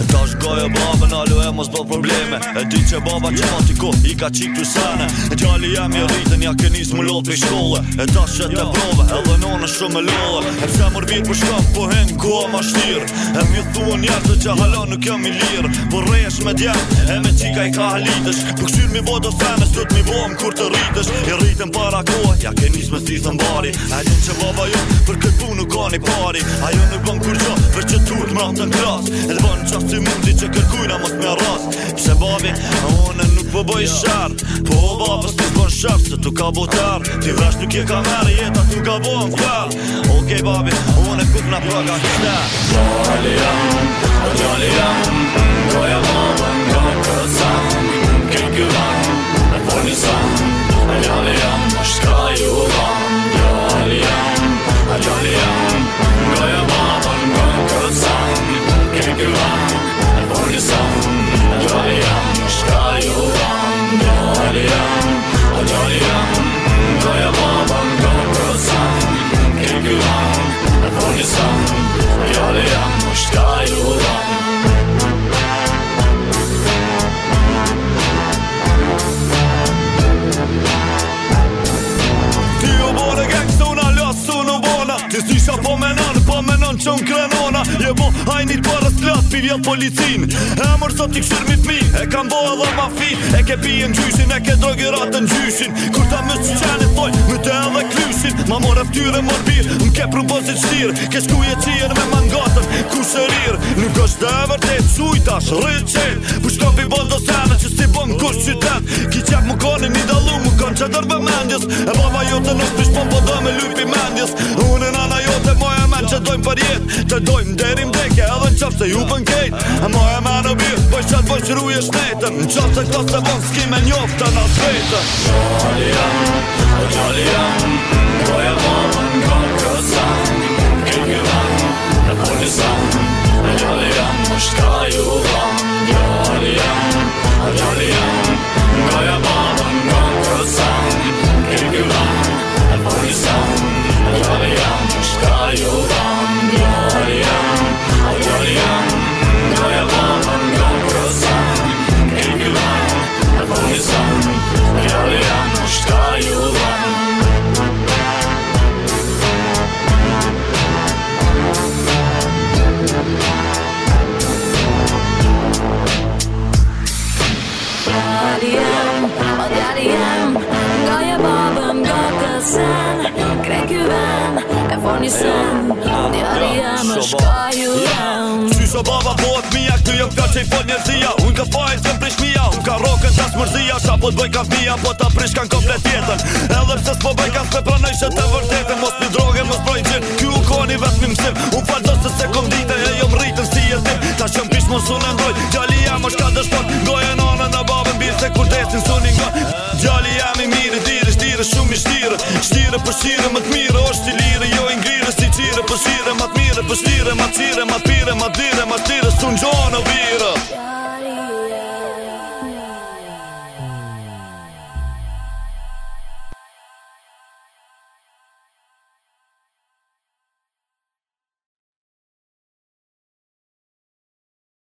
E ta është gojë e babë në alu e mos bë probleme E ti që baba që yeah. pati ku i ka qikë të sene E t'jali jemi e rritën ja keni s'mu lotë për shkolle E ta që të e edhe nonë është shumë e lodhe E pëse mërë vitë për shkëm po hengë ku ma shtirë E mjë thua njerë të që halon nuk jam i lirë Por rejë me djemë e me qika i ka halitësh Për po kësynë mi bodo femës të të mi bohëm kur të rritësh I rritën para kohë ja keni jo, s'mu prap të kras edhe bënë banë qasë të mundi që kërkujna mos me rras Pse babi, a one nuk po boj shart Po o babës të banë Se tu ka bo Ti vrash nuk je ka mërë jetë tu ka bo më Okej okay, babi, a one kuk na praga të shtë Gjali jam, gjali jam Gjali jam, gjali jam Gjali jam, gjali jam Gjali jam, qa po menon Po menon që unë krenona Je bo hajnit për rës klas Pi vjet policin E mërë sot t'i këshirë mit mi E kam bo dhe ma fi E ke pi e në gjyshin E ke drogi ratë në gjyshin Kur ta më që qeni thoj Më të edhe klyshin Ma more ftyre mërë bir Më ke prëmbozit po shtir Ke shkuje qirë me mangatën Ku shërir Nuk është dhe vërtet Sujtash, rëqen Pushkopi bo do sene që si bon kush qytet Ki qep më koni një dalu më kon që dërbë mendjes E baba jote nuk pish po po do me lupi mendjes Unë e nana jote moja men që dojmë për jet Të dojmë derim deke edhe në qafë se ju pën kejt E moja men o bjë Bëj po qatë bëj po qëru e shnetëm Në qafë se këto se bon s'ki me njofë të nasvejtë Gjalli jam, gjalli jam Moja bon kejt Ni sëmë Një jam është ka ju jam Qy baba bëhet mija Këtë jëmë fjallë që i fëtë njërzia Unë të fajnë të më prish mija Unë ka rokën të smërzia Qa po të bëj ka mija Po të prish kanë komplet jetën Edhe pëse s'po bëj ka s'pe pranë Ishe të vërtetën Mos një drogën mos projnë gjinë, Ky u koni vetë një mësim Unë falë do se se kom dite E jo më rritën si e tim Ta që më mos unë ndoj Gjalli jam është ka dëshpon Gojë në anën kur shumë i shtire Shtire për shire më të mirë O shtilire jo Pësire, më të mire, pësire, më të cire, më të pire, të dire